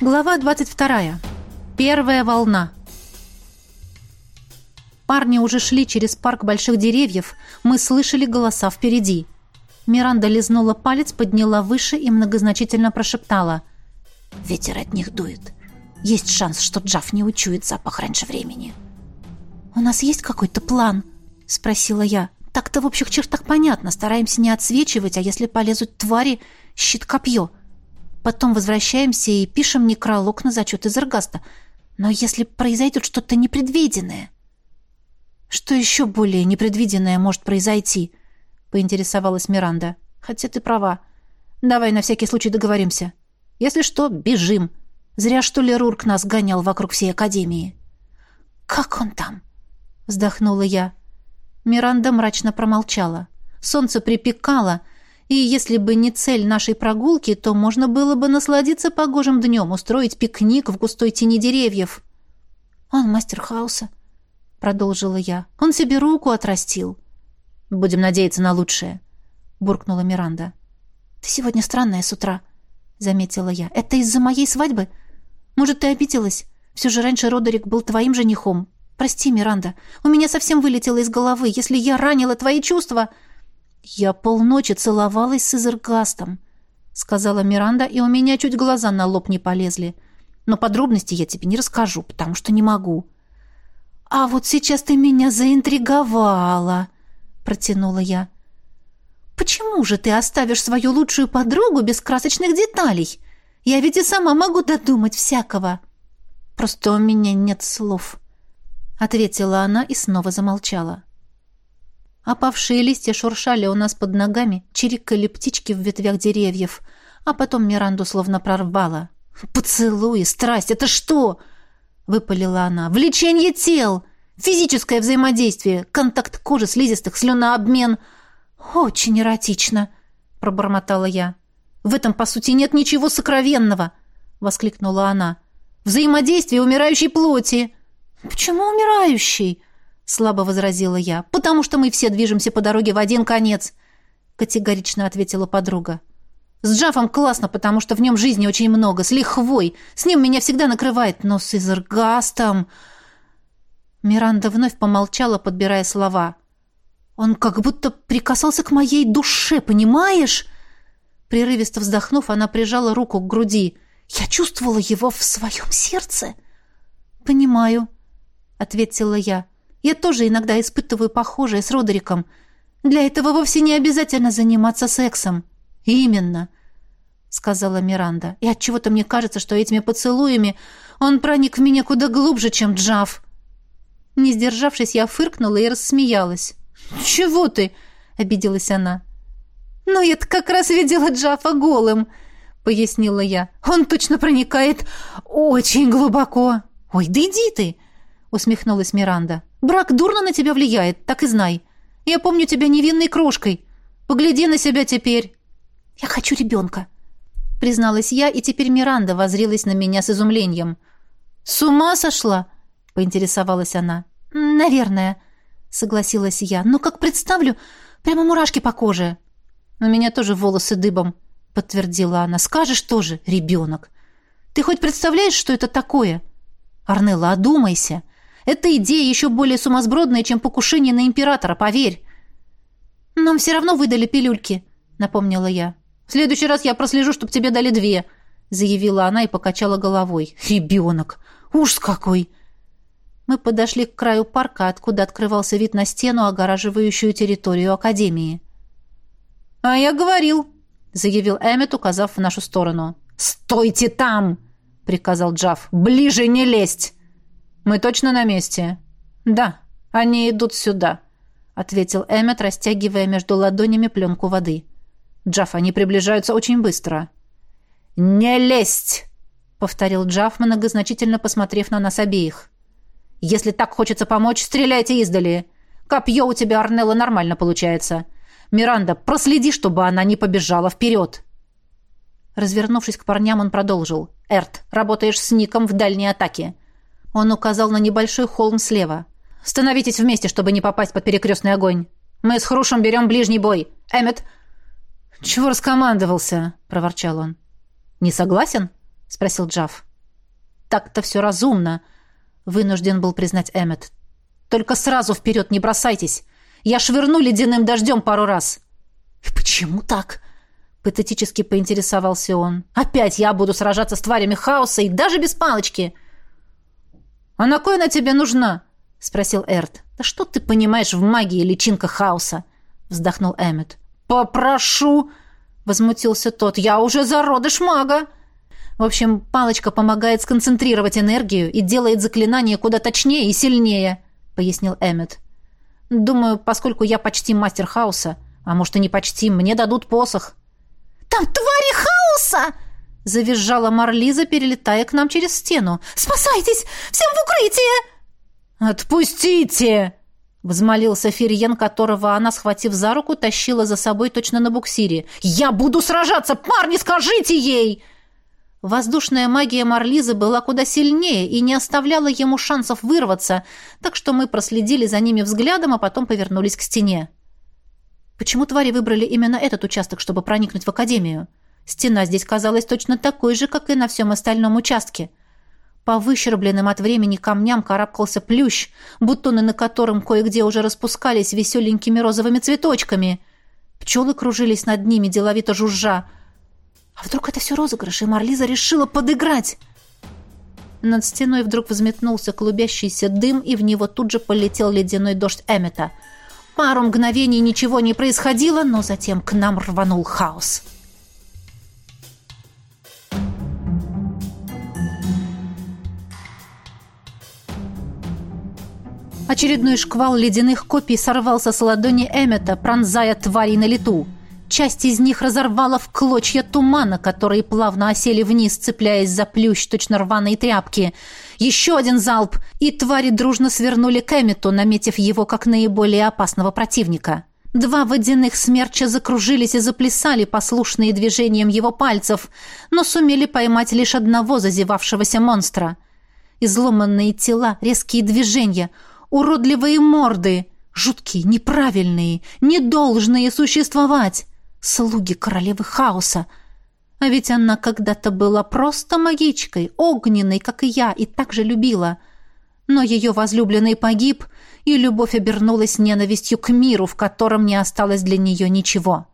Глава 22. Первая волна. Парни уже шли через парк больших деревьев. Мы слышали голоса впереди. Миранда лизнула палец, подняла выше и многозначительно прошептала. «Ветер от них дует. Есть шанс, что Джаф не учует запах раньше времени». «У нас есть какой-то план?» — спросила я. «Так-то в общих чертах понятно. Стараемся не отсвечивать, а если полезут твари, щит-копье». Потом возвращаемся и пишем некролог на зачет из Эргаста. Но если произойдет что-то непредвиденное... Что еще более непредвиденное может произойти? Поинтересовалась Миранда. Хотя ты права. Давай на всякий случай договоримся. Если что, бежим. Зря, что ли, Рурк нас гонял вокруг всей Академии. Как он там? Вздохнула я. Миранда мрачно промолчала. Солнце припекало, и если бы не цель нашей прогулки, то можно было бы насладиться погожим днем, устроить пикник в густой тени деревьев. «Он мастер хаоса», — продолжила я. «Он себе руку отрастил». «Будем надеяться на лучшее», — буркнула Миранда. «Ты сегодня странная с утра», — заметила я. «Это из-за моей свадьбы? Может, ты обиделась? Все же раньше Родерик был твоим женихом. Прости, Миранда, у меня совсем вылетело из головы. Если я ранила твои чувства...» «Я полночи целовалась с Изергастом», — сказала Миранда, и у меня чуть глаза на лоб не полезли. «Но подробности я тебе не расскажу, потому что не могу». «А вот сейчас ты меня заинтриговала», — протянула я. «Почему же ты оставишь свою лучшую подругу без красочных деталей? Я ведь и сама могу додумать всякого». «Просто у меня нет слов», — ответила она и снова замолчала. Опавшие листья шуршали у нас под ногами, чирикали птички в ветвях деревьев, а потом Миранду словно прорвала. «Поцелуй, страсть, это что?» — выпалила она. «Влечение тел! Физическое взаимодействие, контакт кожи, слизистых, слюнообмен!» «Очень эротично!» — пробормотала я. «В этом, по сути, нет ничего сокровенного!» — воскликнула она. «Взаимодействие умирающей плоти!» «Почему умирающей?» Слабо возразила я. Потому что мы все движемся по дороге в один конец, категорично ответила подруга. С Джафом классно, потому что в нем жизни очень много, с лихвой. С ним меня всегда накрывает, но с Изергастом... Миранда вновь помолчала, подбирая слова. Он как будто прикасался к моей душе, понимаешь? Прерывисто вздохнув, она прижала руку к груди. Я чувствовала его в своем сердце. «Понимаю», — ответила я. Я тоже иногда испытываю похожее с Родериком. Для этого вовсе не обязательно заниматься сексом. Именно, сказала Миранда. И от чего-то мне кажется, что этими поцелуями он проник в меня куда глубже, чем Джав. Не сдержавшись, я фыркнула и рассмеялась. «Чего ты?» — обиделась она. «Ну, я-то как раз видела Джафа голым», — пояснила я. «Он точно проникает очень глубоко». «Ой, да иди ты!» — усмехнулась Миранда. Брак дурно на тебя влияет, так и знай. Я помню тебя невинной крошкой. Погляди на себя теперь. Я хочу ребенка, призналась я, и теперь Миранда возрилась на меня с изумлением. С ума сошла? поинтересовалась она. Наверное, согласилась я. Но как представлю, прямо мурашки по коже. У меня тоже волосы дыбом, подтвердила она. Скажешь тоже, ребенок. Ты хоть представляешь, что это такое? Арнелла, одумайся. Эта идея еще более сумасбродная, чем покушение на императора, поверь. Нам все равно выдали пилюльки, напомнила я. В следующий раз я прослежу, чтобы тебе дали две, заявила она и покачала головой. Ребенок! Ужас какой! Мы подошли к краю парка, откуда открывался вид на стену, огораживающую территорию Академии. «А я говорил», — заявил Эммет, указав в нашу сторону. «Стойте там!» — приказал Джав. «Ближе не лезть!» «Мы точно на месте?» «Да, они идут сюда», — ответил Эммет, растягивая между ладонями пленку воды. «Джаф, они приближаются очень быстро». «Не лезть!» — повторил Джаф, многозначительно посмотрев на нас обеих. «Если так хочется помочь, стреляйте издали. Копье у тебя, Арнелла, нормально получается. Миранда, проследи, чтобы она не побежала вперед!» Развернувшись к парням, он продолжил. «Эрт, работаешь с Ником в дальней атаке. Он указал на небольшой холм слева. «Становитесь вместе, чтобы не попасть под перекрестный огонь. Мы с Хрушем берем ближний бой. Эммет...» «Чего раскомандовался?» — проворчал он. «Не согласен?» — спросил Джав. так-то все разумно», — вынужден был признать Эммет. «Только сразу вперед не бросайтесь. Я швырну ледяным дождем пару раз». «Почему так?» — патетически поинтересовался он. «Опять я буду сражаться с тварями хаоса и даже без палочки!» «А на кой она тебе нужна?» — спросил Эрт. «Да что ты понимаешь в магии личинка хаоса?» — вздохнул Эммет. «Попрошу!» — возмутился тот. «Я уже зародыш мага!» В общем, палочка помогает сконцентрировать энергию и делает заклинание куда точнее и сильнее, пояснил Эммет. Думаю, поскольку я почти мастер хаоса, а может и не почти, мне дадут посох. Там твари хаоса! Завизжала Марлиза, перелетая к нам через стену. Спасайтесь! Всем в укрытие! Отпустите! Взмолился Ферьен, которого она, схватив за руку, тащила за собой точно на буксире. «Я буду сражаться! Парни, скажите ей!» Воздушная магия Марлизы была куда сильнее и не оставляла ему шансов вырваться, так что мы проследили за ними взглядом, а потом повернулись к стене. Почему твари выбрали именно этот участок, чтобы проникнуть в Академию? Стена здесь казалась точно такой же, как и на всем остальном участке. По выщербленным от времени камням карабкался плющ, бутоны на котором кое-где уже распускались веселенькими розовыми цветочками. Пчелы кружились над ними, деловито жужжа, а вдруг это все розыгрыш, и Марлиза решила подыграть? Над стеной вдруг взметнулся клубящийся дым, и в него тут же полетел ледяной дождь Эммета. Пару мгновений ничего не происходило, но затем к нам рванул хаос. Очередной шквал ледяных копий сорвался с ладони Эммета, пронзая тварей на лету. Часть из них разорвала в клочья тумана, которые плавно осели вниз, цепляясь за плющ точно рваные тряпки. Еще один залп, и твари дружно свернули к Эммету, наметив его как наиболее опасного противника. Два водяных смерча закружились и заплясали, послушные движением его пальцев, но сумели поймать лишь одного зазевавшегося монстра. Изломанные тела, резкие движения, уродливые морды — жуткие, неправильные, не должные существовать слуги королевы хаоса. А ведь она когда-то была просто магичкой, огненной, как и я, и так же любила. Но ее возлюбленный погиб, и любовь обернулась ненавистью к миру, в котором не осталось для нее ничего.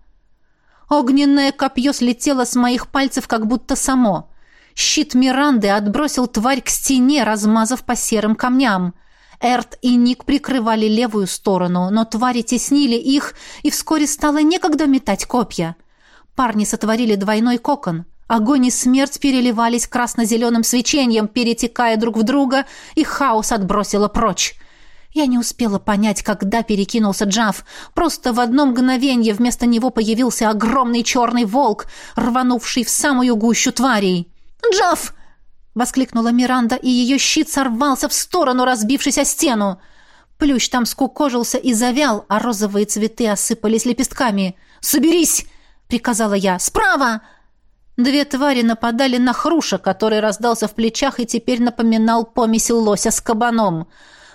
Огненное копье слетело с моих пальцев, как будто само. Щит Миранды отбросил тварь к стене, размазав по серым камням. Эрт и Ник прикрывали левую сторону, но твари теснили их, и вскоре стало некогда метать копья. Парни сотворили двойной кокон. Огонь и смерть переливались красно-зеленым свечением, перетекая друг в друга, и хаос отбросило прочь. Я не успела понять, когда перекинулся Джав. Просто в одно мгновение вместо него появился огромный черный волк, рванувший в самую гущу тварей. «Джав!» — воскликнула Миранда, и ее щит сорвался в сторону, разбившись о стену. Плющ там скукожился и завял, а розовые цветы осыпались лепестками. «Соберись!» — приказала я. «Справа!» Две твари нападали на хруша, который раздался в плечах и теперь напоминал помесь лося с кабаном.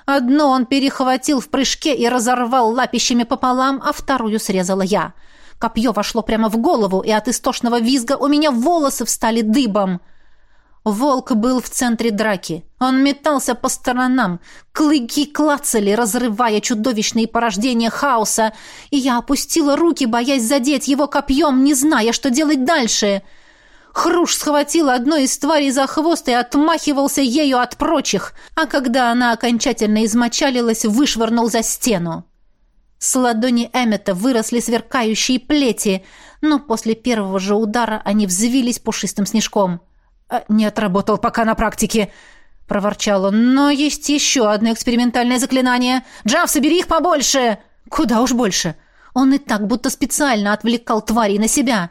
Одно он перехватил в прыжке и разорвал лапищами пополам, а вторую срезала я. Копье вошло прямо в голову, и от истошного визга у меня волосы встали дыбом. Волк был в центре драки. Он метался по сторонам. Клыки клацали, разрывая чудовищные порождения хаоса, и я опустила руки, боясь задеть его копьем, не зная, что делать дальше. Хруш схватил одну из тварей за хвост и отмахивался ею от прочих, а когда она окончательно измочалилась, вышвырнул за стену. С ладони Эммета выросли сверкающие плети, но после первого же удара они взвились пушистым снежком — «А, «Не отработал пока на практике», — проворчал он. «Но есть еще одно экспериментальное заклинание. Джав, собери их побольше!» «Куда уж больше!» Он и так будто специально отвлекал тварей на себя.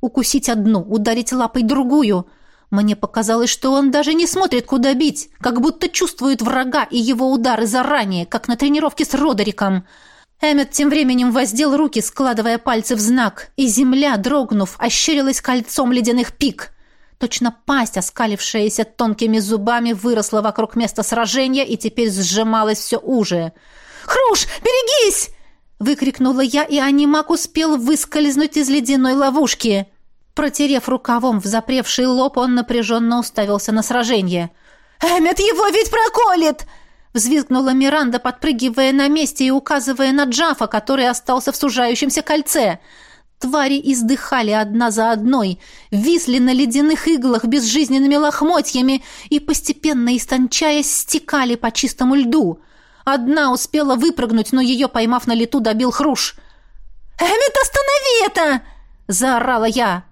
Укусить одну, ударить лапой другую. Мне показалось, что он даже не смотрит, куда бить, как будто чувствует врага и его удары заранее, как на тренировке с Родериком. Эммет тем временем воздел руки, складывая пальцы в знак, и земля, дрогнув, ощерилась кольцом ледяных пик — Точно пасть, оскалившаяся тонкими зубами, выросла вокруг места сражения и теперь сжималась все уже. «Хруш, берегись!» — выкрикнула я, и анимак успел выскользнуть из ледяной ловушки. Протерев рукавом в запревший лоб, он напряженно уставился на сражение. Эммет его ведь проколет!» Взвизгнула Миранда, подпрыгивая на месте и указывая на Джафа, который остался в сужающемся кольце. Твари издыхали одна за одной, висли на ледяных иглах безжизненными лохмотьями и, постепенно истончаясь, стекали по чистому льду. Одна успела выпрыгнуть, но ее, поймав на лету, добил хруш. «Эммет, останови это!» — заорала я.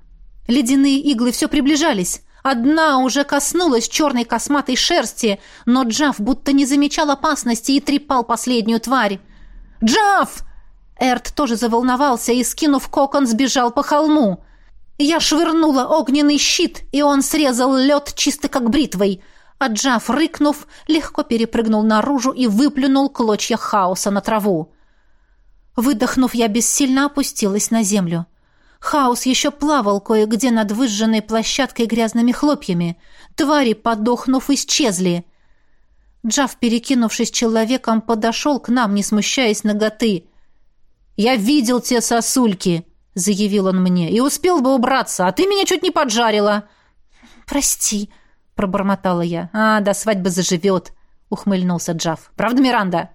Ледяные иглы все приближались. Одна уже коснулась черной косматой шерсти, но Джав будто не замечал опасности и трепал последнюю тварь. «Джав!» Эрт тоже заволновался и, скинув кокон, сбежал по холму. Я швырнула огненный щит, и он срезал лед чисто как бритвой. А Джав, рыкнув, легко перепрыгнул наружу и выплюнул клочья хаоса на траву. Выдохнув, я бессильно опустилась на землю. — Хаос еще плавал кое-где над выжженной площадкой грязными хлопьями. Твари, подохнув, исчезли. Джав, перекинувшись человеком, подошел к нам, не смущаясь ноготы. «Я видел те сосульки», — заявил он мне, — «и успел бы убраться, а ты меня чуть не поджарила». «Прости», — пробормотала я. «А, до свадьбы заживет», — ухмыльнулся Джав. «Правда, Миранда?»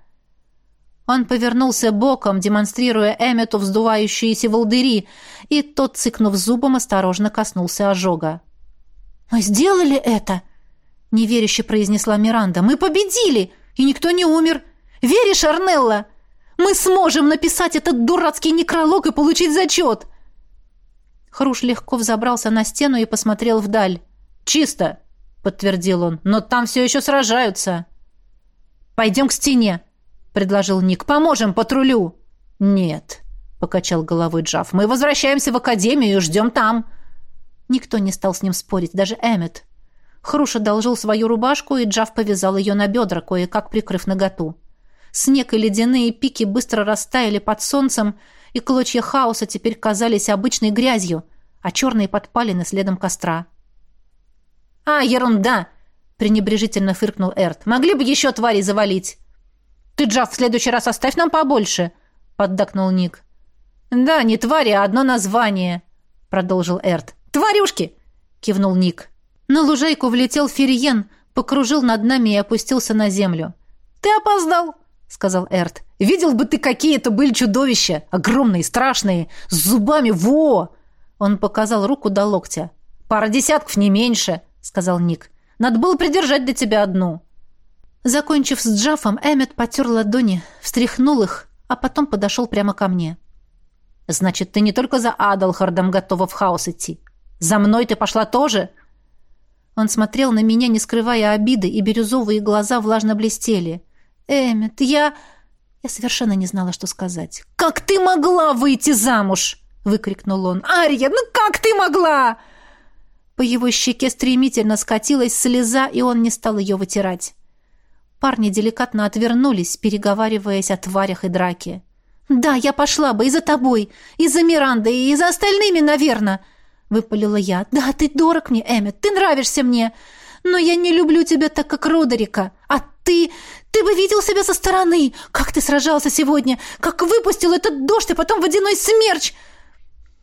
Он повернулся боком, демонстрируя Эммету вздувающиеся волдыри, и тот, цыкнув зубом, осторожно коснулся ожога. «Мы сделали это!» — неверяще произнесла Миранда. «Мы победили, и никто не умер! Веришь, Арнелла? Мы сможем написать этот дурацкий некролог и получить зачет!» Хруш легко взобрался на стену и посмотрел вдаль. «Чисто!» — подтвердил он. «Но там все еще сражаются!» «Пойдем к стене!» — предложил Ник. «Поможем патрулю!» «Нет», — покачал головой Джав. «Мы возвращаемся в академию и ждем там». Никто не стал с ним спорить, даже Эммет. Хруш одолжил свою рубашку, и Джав повязал ее на бедра, кое-как прикрыв наготу. Снег и ледяные пики быстро растаяли под солнцем, и клочья хаоса теперь казались обычной грязью, а черные подпалины следом костра. «А, ерунда!» — пренебрежительно фыркнул Эрт. «Могли бы еще твари завалить!» «Ты, Джав, в следующий раз оставь нам побольше», — поддакнул Ник. «Да, не твари, а одно название», — продолжил Эрт. «Тварюшки!» — кивнул Ник. На лужайку влетел Фериен, покружил над нами и опустился на землю. «Ты опоздал», — сказал Эрт. «Видел бы ты, какие это были чудовища! Огромные, страшные, с зубами, во!» Он показал руку до локтя. «Пара десятков, не меньше», — сказал Ник. «Надо было придержать для тебя одну». Закончив с Джафом, Эммет потер ладони, встряхнул их, а потом подошел прямо ко мне. «Значит, ты не только за Адалхардом готова в хаос идти. За мной ты пошла тоже?» Он смотрел на меня, не скрывая обиды, и бирюзовые глаза влажно блестели. «Эммет, я...» Я совершенно не знала, что сказать. «Как ты могла выйти замуж?» — выкрикнул он. «Ария, ну как ты могла?» По его щеке стремительно скатилась слеза, и он не стал ее вытирать. Парни деликатно отвернулись, переговариваясь о тварях и драке. «Да, я пошла бы и за тобой, и за Мирандой, и за остальными, наверное!» — выпалила я. «Да, ты дорог мне, Эммет, ты нравишься мне, но я не люблю тебя так, как Родерика. А ты... ты бы видел себя со стороны! Как ты сражался сегодня! Как выпустил этот дождь, и потом водяной смерч!»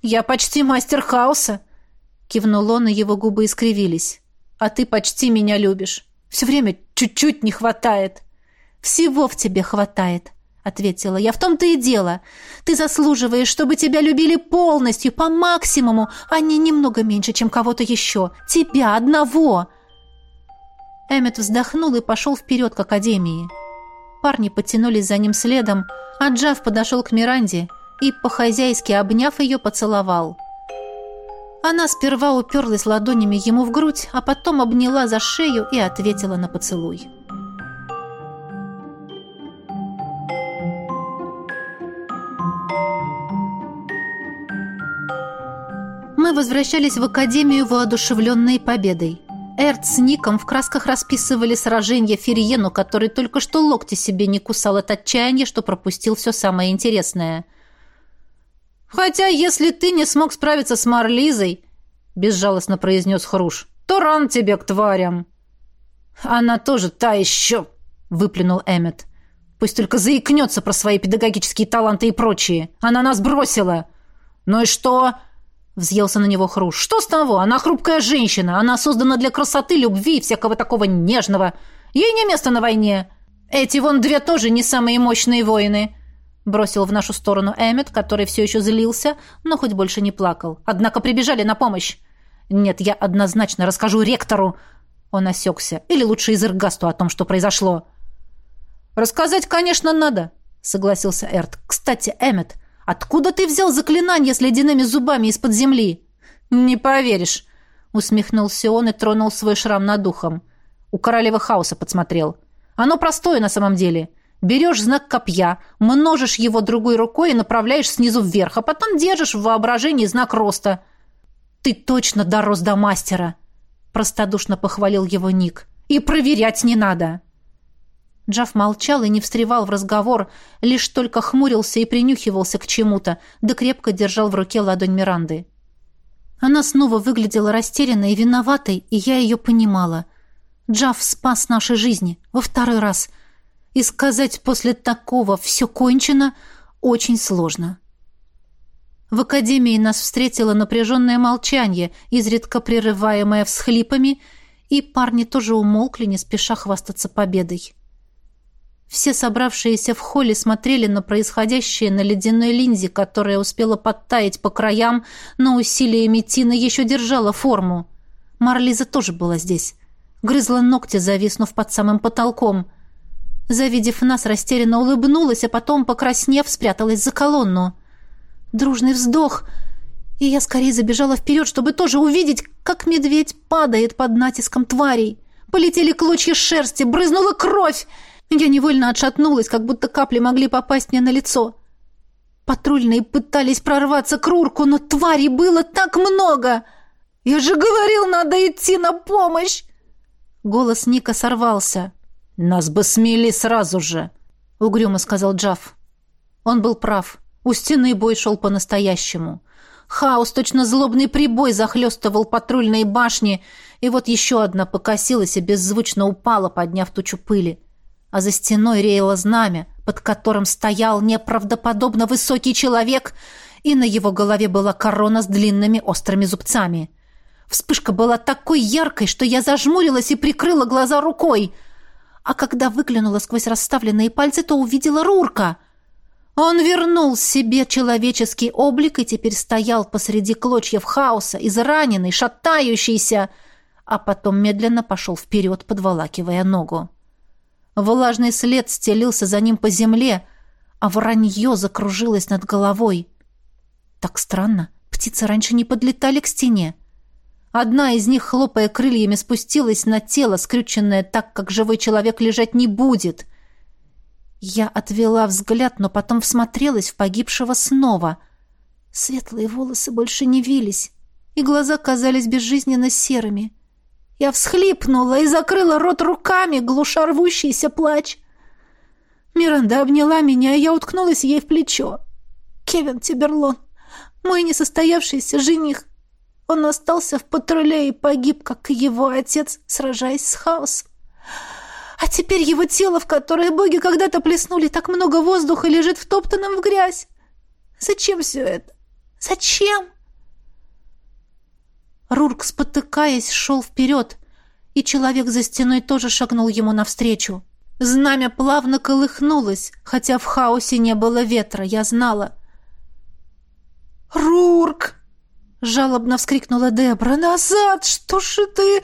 «Я почти мастер хаоса!» — кивнул он, и его губы искривились. «А ты почти меня любишь!» Все время чуть-чуть не хватает. Всего в тебе хватает, ответила я. В том-то и дело. Ты заслуживаешь, чтобы тебя любили полностью, по максимуму, а не немного меньше, чем кого-то еще. Тебя одного. Эммет вздохнул и пошел вперед к академии. Парни потянулись за ним следом, а Джав подошел к Миранде и, по-хозяйски обняв ее, поцеловал. — она сперва уперлась ладонями ему в грудь, а потом обняла за шею и ответила на поцелуй. Мы возвращались в академию воодушевленной победой. Эрт с Ником в красках расписывали сражение Фериену, который только что локти себе не кусал от отчаяния, что пропустил все самое интересное – «Хотя, если ты не смог справиться с Марлизой, — безжалостно произнес Хруш, — то ран тебе к тварям». «Она тоже та еще!» — выплюнул Эммет. «Пусть только заикнется про свои педагогические таланты и прочие. Она нас бросила!» «Ну и что?» Взъелся на него Хруш. «Что с того? Она хрупкая женщина. Она создана для красоты, любви и всякого такого нежного. Ей не место на войне. Эти вон две тоже не самые мощные воины». Бросил в нашу сторону Эммет, который все еще злился, но хоть больше не плакал. Однако прибежали на помощь. «Нет, я однозначно расскажу ректору». Он осекся. «Или лучше Изергасту о том, что произошло». «Рассказать, конечно, надо», — согласился Эрт. «Кстати, Эммет, откуда ты взял заклинание с ледяными зубами из-под земли?» «Не поверишь», — усмехнулся он и тронул свой шрам над ухом. У королевы хаоса подсмотрел. «Оно простое на самом деле. Берешь знак копья, множишь его другой рукой и направляешь снизу вверх, а потом держишь в воображении знак роста. «Ты точно дорос до мастера!» — простодушно похвалил его Ник. «И проверять не надо!» Джав молчал и не встревал в разговор, лишь только хмурился и принюхивался к чему-то, да крепко держал в руке ладонь Миранды. Она снова выглядела растерянной и виноватой, и я ее понимала. Джав спас наши жизни во второй раз — и сказать после такого «все кончено» очень сложно. В академии нас встретило напряженное молчание, изредка прерываемое всхлипами, и парни тоже умолкли, не спеша хвастаться победой. Все собравшиеся в холле смотрели на происходящее на ледяной линзе, которая успела подтаять по краям, но усилиями Тины еще держала форму. Марлиза тоже была здесь. Грызла ногти, зависнув под самым потолком — Завидев нас, растерянно улыбнулась, а потом, покраснев, спряталась за колонну. Дружный вздох, и я скорее забежала вперед, чтобы тоже увидеть, как медведь падает под натиском тварей. Полетели клочья шерсти, брызнула кровь. Я невольно отшатнулась, как будто капли могли попасть мне на лицо. Патрульные пытались прорваться к Рурку, но тварей было так много. Я же говорил, надо идти на помощь. Голос Ника сорвался. «Нас бы смели сразу же», — угрюмо сказал Джафф. Он был прав. У стены бой шел по-настоящему. Хаос, точно злобный прибой, захлестывал патрульные башни, и вот еще одна покосилась и беззвучно упала, подняв тучу пыли. А за стеной реяло знамя, под которым стоял неправдоподобно высокий человек, и на его голове была корона с длинными острыми зубцами. Вспышка была такой яркой, что я зажмурилась и прикрыла глаза рукой — а когда выглянула сквозь расставленные пальцы, то увидела Рурка. Он вернул себе человеческий облик и теперь стоял посреди клочьев хаоса, израненный, шатающийся, а потом медленно пошел вперед, подволакивая ногу. Влажный след стелился за ним по земле, а воронье закружилось над головой. Так странно, птицы раньше не подлетали к стене. Одна из них, хлопая крыльями, спустилась на тело, скрюченное так, как живой человек лежать не будет. Я отвела взгляд, но потом всмотрелась в погибшего снова. Светлые волосы больше не вились, и глаза казались безжизненно серыми. Я всхлипнула и закрыла рот руками, глуша рвущийся плач. Миранда обняла меня, и я уткнулась ей в плечо. «Кевин Тиберлон, мой несостоявшийся жених, он остался в патруле и погиб, как и его отец, сражаясь с хаосом. А теперь его тело, в которое боги когда-то плеснули так много воздуха, лежит втоптанным в грязь. Зачем все это? Зачем? Рурк, спотыкаясь, шел вперед, и человек за стеной тоже шагнул ему навстречу. Знамя плавно колыхнулось, хотя в хаосе не было ветра, я знала. «Рурк!» Жалобно вскрикнула Дебра. «Назад! Что ж ты...»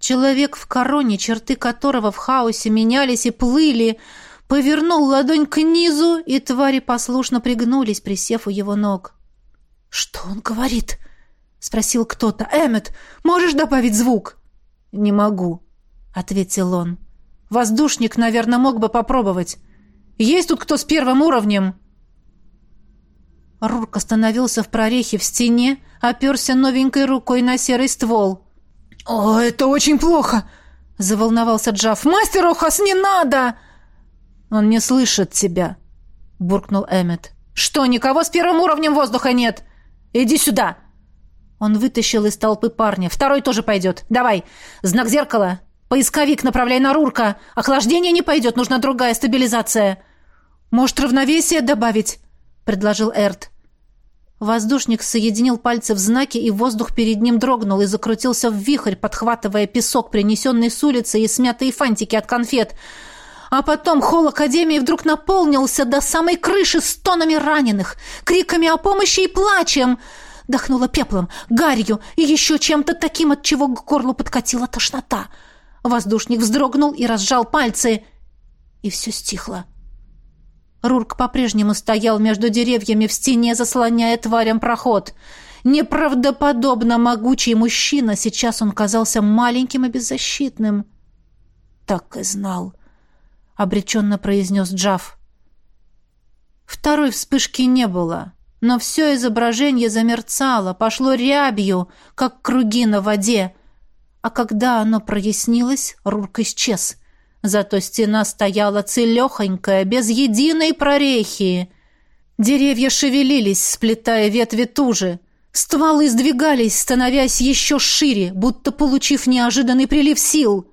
Человек в короне, черты которого в хаосе менялись и плыли, повернул ладонь к низу, и твари послушно пригнулись, присев у его ног. «Что он говорит?» — спросил кто-то. «Эммет, можешь добавить звук?» «Не могу», — ответил он. «Воздушник, наверное, мог бы попробовать. Есть тут кто с первым уровнем?» Рурк остановился в прорехе в стене, оперся новенькой рукой на серый ствол. «О, это очень плохо!» — заволновался Джаф. «Мастер Охас, не надо!» «Он не слышит тебя», — буркнул Эммет. «Что, никого с первым уровнем воздуха нет? Иди сюда!» Он вытащил из толпы парня. «Второй тоже пойдет. Давай, знак зеркала. Поисковик направляй на Рурка. Охлаждение не пойдет, нужна другая стабилизация. Может, равновесие добавить?» предложил Эрт. Воздушник соединил пальцы в знаке, и воздух перед ним дрогнул и закрутился в вихрь, подхватывая песок, принесенный с улицы, и смятые фантики от конфет. А потом холл Академии вдруг наполнился до самой крыши стонами раненых, криками о помощи и плачем. Дохнуло пеплом, гарью и еще чем-то таким, от чего к горлу подкатила тошнота. Воздушник вздрогнул и разжал пальцы, и все стихло. — Рурк по-прежнему стоял между деревьями в стене, заслоняя тварям проход. Неправдоподобно могучий мужчина, сейчас он казался маленьким и беззащитным. «Так и знал», — обреченно произнес Джав. Второй вспышки не было, но все изображение замерцало, пошло рябью, как круги на воде, а когда оно прояснилось, Рурк исчез — Зато стена стояла целехонькая, без единой прорехи. Деревья шевелились, сплетая ветви туже. Стволы сдвигались, становясь еще шире, будто получив неожиданный прилив сил.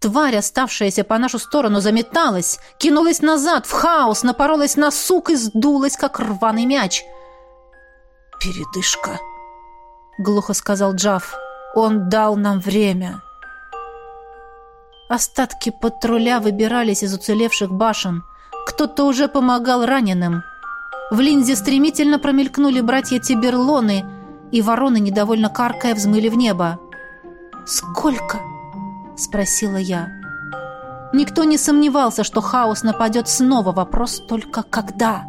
Тварь, оставшаяся по нашу сторону, заметалась, кинулась назад, в хаос, напоролась на сук и сдулась, как рваный мяч. «Передышка», — глухо сказал Джав. «Он дал нам время». Остатки патруля выбирались из уцелевших башен. Кто-то уже помогал раненым. В линзе стремительно промелькнули братья Тиберлоны, и вороны, недовольно каркая, взмыли в небо. «Сколько?» — спросила я. Никто не сомневался, что хаос нападет снова. Вопрос только «когда?»